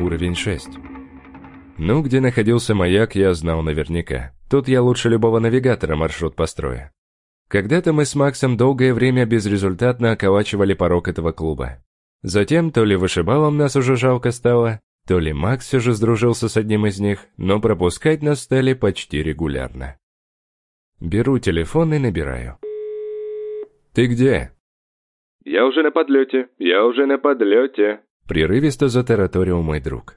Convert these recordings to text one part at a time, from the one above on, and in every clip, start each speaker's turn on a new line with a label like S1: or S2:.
S1: уровень 6. Ну, где находился маяк, я знал наверняка. Тут я лучше любого навигатора маршрут построю. Когда-то мы с Максом долгое время безрезультатно околачивали порог этого клуба. Затем то ли вышибалом нас уже жалко стало, то ли Макс все же сдружился с одним из них, но пропускать нас стали почти регулярно. Беру телефон и набираю. «Ты где?»
S2: «Я уже на подлете, я уже на подлете», —
S1: прерывисто затараторил мой друг.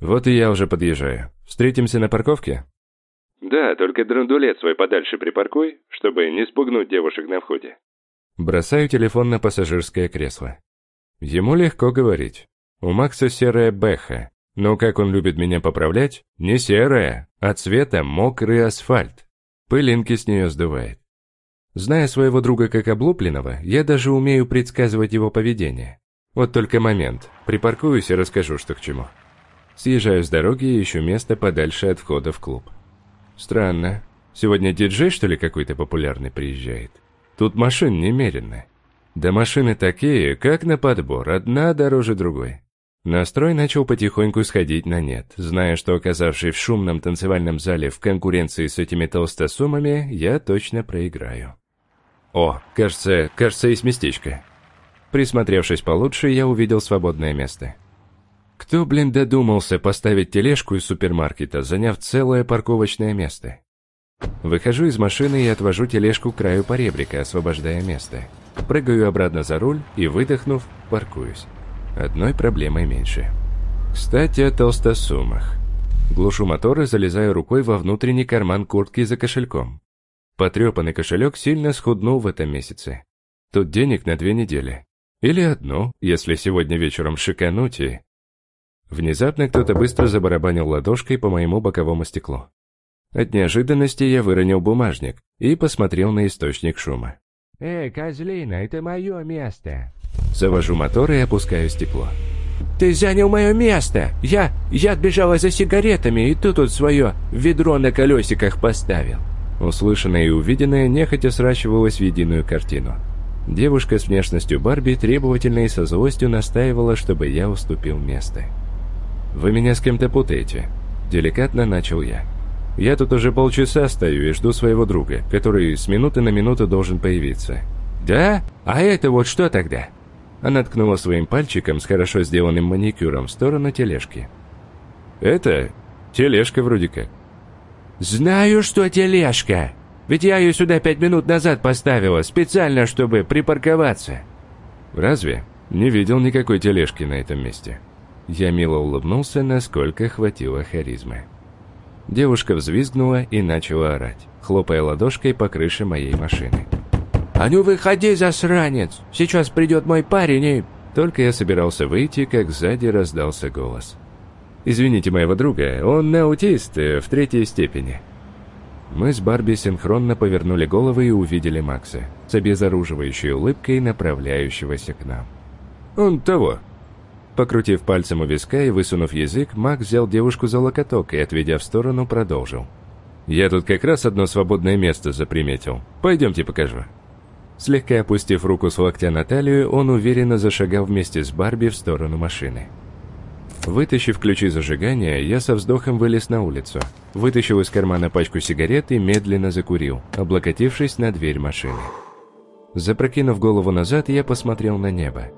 S1: «Вот и я уже подъезжаю. Встретимся на парковке?»
S2: «Да, только драндулет свой подальше припаркуй, чтобы не спугнуть девушек на входе».
S1: Бросаю телефон на пассажирское кресло. Ему легко говорить. У Макса серая бэха, но как он любит меня поправлять, не серая, а цвета мокрый асфальт. Пылинки с нее сдувает. Зная своего друга как облупленного, я даже умею предсказывать его поведение. Вот только момент. Припаркуюсь и расскажу, что к чему. Съезжаю с дороги и ищу место подальше от входа в клуб. Странно. Сегодня диджей, что ли, какой-то популярный приезжает? Тут машин немерено. Да машины такие, как на подбор, одна дороже другой. Настрой начал потихоньку сходить на нет, зная, что оказавшись в шумном танцевальном зале в конкуренции с этими толстосумами, я точно проиграю. О, кажется, кажется, есть местечко. Присмотревшись получше, я увидел свободное место. Кто, блин, додумался поставить тележку из супермаркета, заняв целое парковочное место? Выхожу из машины и отвожу тележку к краю поребрика, освобождая место. Прыгаю обратно за руль и, выдохнув, паркуюсь. Одной проблемой меньше. Кстати, о толстосумах. Глушу мотор и залезаю рукой во внутренний карман куртки за кошельком. Потрепанный кошелек сильно схуднул в этом месяце. Тут денег на две недели. Или одну, если сегодня вечером шикануть и... Внезапно кто-то быстро забарабанил ладошкой по моему боковому стеклу. От неожиданности я выронил бумажник и посмотрел на источник шума.
S3: «Эй, козлина, это мое место!»
S1: Завожу мотор и опускаю стекло.
S3: «Ты занял мое место! Я... я отбежала за сигаретами, и ты тут свое ведро на колесиках поставил!»
S1: Услышанное и увиденное нехотя сращивалось в единую картину. Девушка с внешностью Барби требовательно и со злостью настаивала, чтобы я уступил место. «Вы меня с кем-то путаете», – деликатно начал я. «Я тут уже полчаса стою и жду своего друга, который с минуты на минуту должен появиться».
S3: «Да? А это вот что тогда?»
S1: Она ткнула своим пальчиком с хорошо сделанным маникюром в сторону тележки. «Это тележка вроде как.
S3: «Знаю, что тележка. Ведь я ее сюда пять минут назад поставила, специально, чтобы припарковаться».
S1: «Разве? Не видел никакой тележки на этом месте». Я мило улыбнулся, насколько хватило харизмы. Девушка взвизгнула и начала орать, хлопая ладошкой по крыше моей машины.
S3: «А ну выходи, засранец! Сейчас придет мой парень и...»
S1: Только я собирался выйти, как сзади раздался голос. Извините моего друга, он аутист э, в третьей степени». Мы с Барби синхронно повернули головы и увидели Макса, с обезоруживающей улыбкой, направляющегося к нам. «Он того». Покрутив пальцем у виска и высунув язык, Макс взял девушку за локоток и, отведя в сторону, продолжил. «Я тут как раз одно свободное место заприметил. Пойдемте покажу». Слегка опустив руку с локтя на талию, он уверенно зашагал вместе с Барби в сторону машины. Вытащив ключи зажигания, я со вздохом вылез на улицу, вытащил из кармана пачку сигарет и медленно закурил, облокотившись на дверь машины. Запрокинув голову назад, я посмотрел на небо.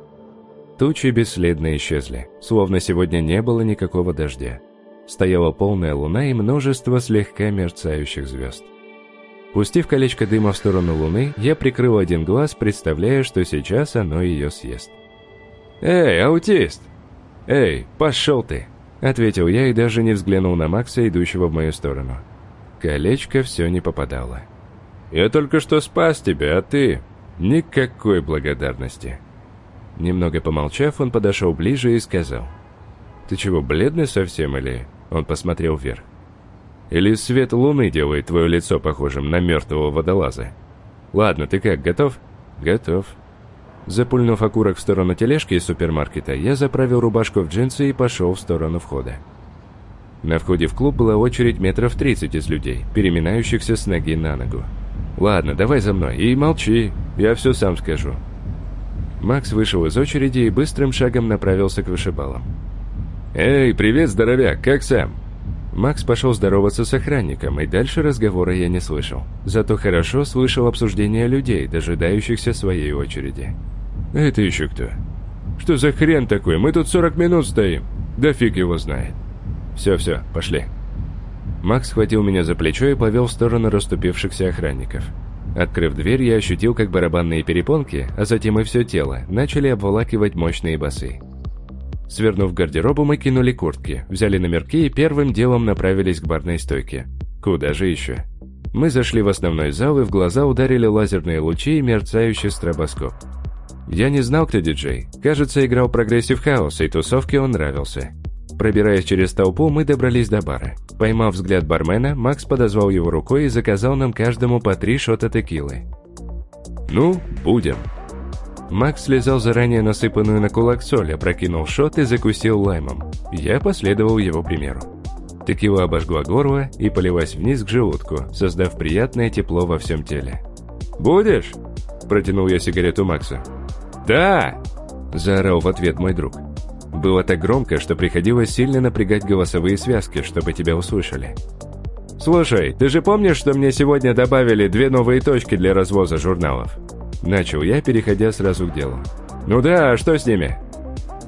S1: Тучи бесследно исчезли, словно сегодня не было никакого дождя. Стояла полная луна и множество слегка мерцающих звезд. Пустив колечко дыма в сторону луны, я прикрыл один глаз, представляя, что сейчас оно ее съест. «Эй, аутист!» «Эй, пошел ты!» — ответил я и даже не взглянул на Макса, идущего в мою сторону. Колечко все не попадало. «Я только что спас тебя, а ты...» «Никакой благодарности!» Немного помолчав, он подошел ближе и сказал. «Ты чего, бледный совсем или...» Он посмотрел вверх. «Или свет луны делает твое лицо похожим на мертвого водолаза?» «Ладно, ты как, готов?» «Готов», Запульнув окурок в сторону тележки из супермаркета, я заправил рубашку в джинсы и пошел в сторону входа. На входе в клуб была очередь метров 30 из людей, переминающихся с ноги на ногу. «Ладно, давай за мной, и молчи, я все сам скажу». Макс вышел из очереди и быстрым шагом направился к вышибалам. «Эй, привет, здоровяк, как сам?» Макс пошел здороваться с охранником, и дальше разговора я не слышал. Зато хорошо слышал обсуждение людей, дожидающихся своей очереди. «Это еще кто?» «Что за хрен такой? Мы тут 40 минут стоим!» «Да фиг его знает!» «Все-все, пошли!» Макс схватил меня за плечо и повел в сторону расступившихся охранников. Открыв дверь, я ощутил, как барабанные перепонки, а затем и все тело, начали обволакивать мощные басы. Свернув к гардеробу, мы кинули куртки, взяли номерки и первым делом направились к барной стойке. Куда же еще? Мы зашли в основной зал и в глаза ударили лазерные лучи и мерцающий стробоскоп. Я не знал, кто диджей. Кажется, играл progressive house, и тусовке он нравился. Пробираясь через толпу, мы добрались до бара. Поймав взгляд бармена, Макс подозвал его рукой и заказал нам каждому по три шота текилы. «Ну, будем», Макс слезал заранее насыпанную на кулак соль, опрокинул шот и закусил лаймом. Я последовал его примеру. Текила обожгла горло и полилась вниз к желудку, создав приятное тепло во всем теле. «Будешь?» – протянул я сигарету Максу. «Да!» – заорал в ответ мой друг. Было так громко, что приходилось сильно напрягать голосовые связки, чтобы тебя услышали. «Слушай, ты же помнишь, что мне сегодня добавили две новые точки для развоза журналов?» Начал я, переходя сразу к делу. «Ну да, а что с ними?»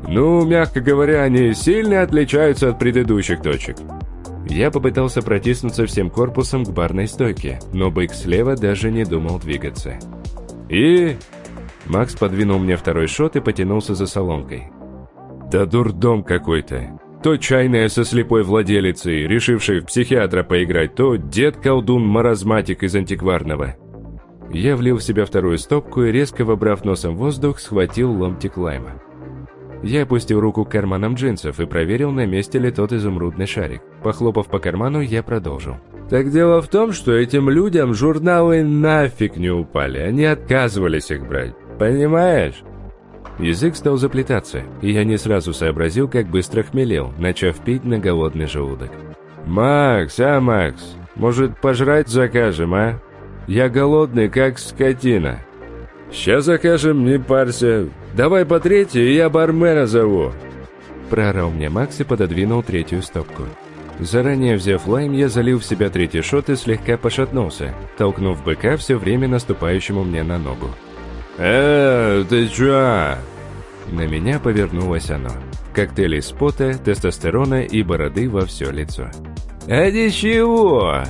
S1: «Ну, мягко говоря, они сильно отличаются от предыдущих точек». Я попытался протиснуться всем корпусом к барной стойке, но бык слева даже не думал двигаться. «И...» Макс подвинул мне второй шот и потянулся за соломкой. «Да дурдом какой-то. То чайная со слепой владелицей, решившей в психиатра поиграть, то дед-колдун-маразматик из антикварного. Я влил в себя вторую стопку и, резко вобрав носом воздух, схватил ломтик лайма. Я опустил руку к карманам джинсов и проверил, на месте ли тот изумрудный шарик. Похлопав по карману, я продолжил. «Так дело в том, что этим людям журналы нафиг не упали, они отказывались их брать. Понимаешь?» Язык стал заплетаться, и я не сразу сообразил, как быстро хмелел, начав пить на голодный желудок. «Макс, а, Макс, может, пожрать закажем, а?» Я голодный, как скотина. Сейчас закажем, не парься. Давай по третьей, я бармена зову. Проорал мне Макс и пододвинул третью стопку. Заранее взяв лайм, я залил в себя третий шот и слегка пошатнулся, толкнув быка все время наступающему мне на ногу. «Э, ты чё?» На меня повернулось оно. Коктейль из пота, тестостерона и бороды во все лицо. «А ничего!»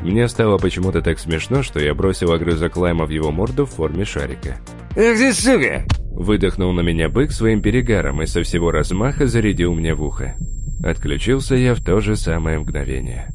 S1: Мне стало почему-то так смешно, что я бросил огрызок лайма в его морду в форме шарика.
S3: «Эх ты, сука!»
S1: Выдохнул на меня бык своим перегаром и со всего размаха зарядил мне в ухо. Отключился я в то же самое мгновение.